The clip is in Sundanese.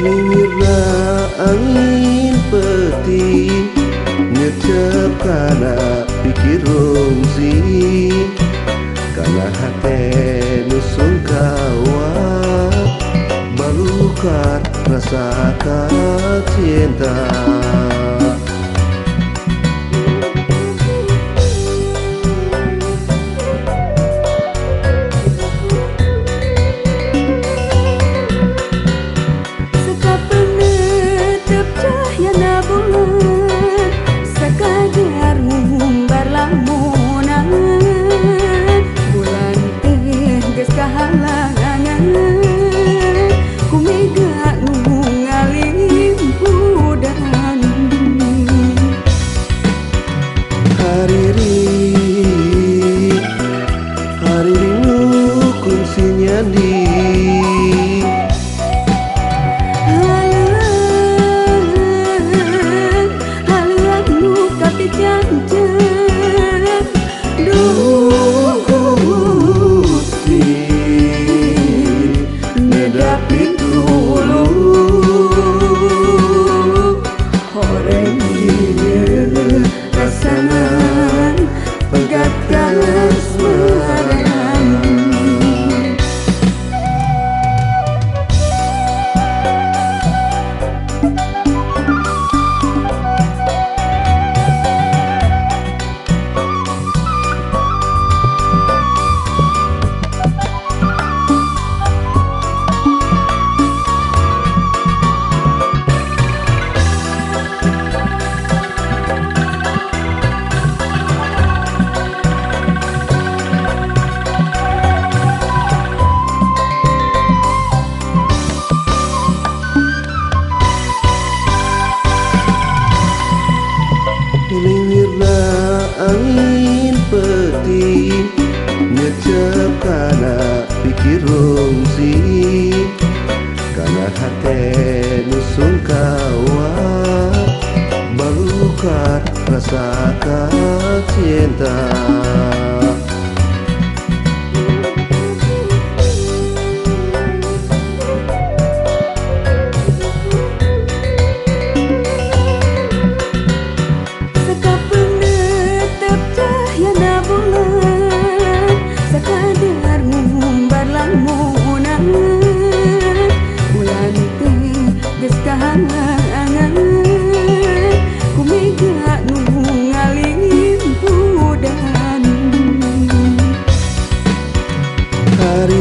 Nyirna angin peti Ngecep kana pikir rumzi Kana hati nusung kawa Balukat rasa cinta. wajah yang nabuh Hilirna angin peti Ngecep kana pikir rungsi. Kana hati nusung kawa Balukat rasa cinta hari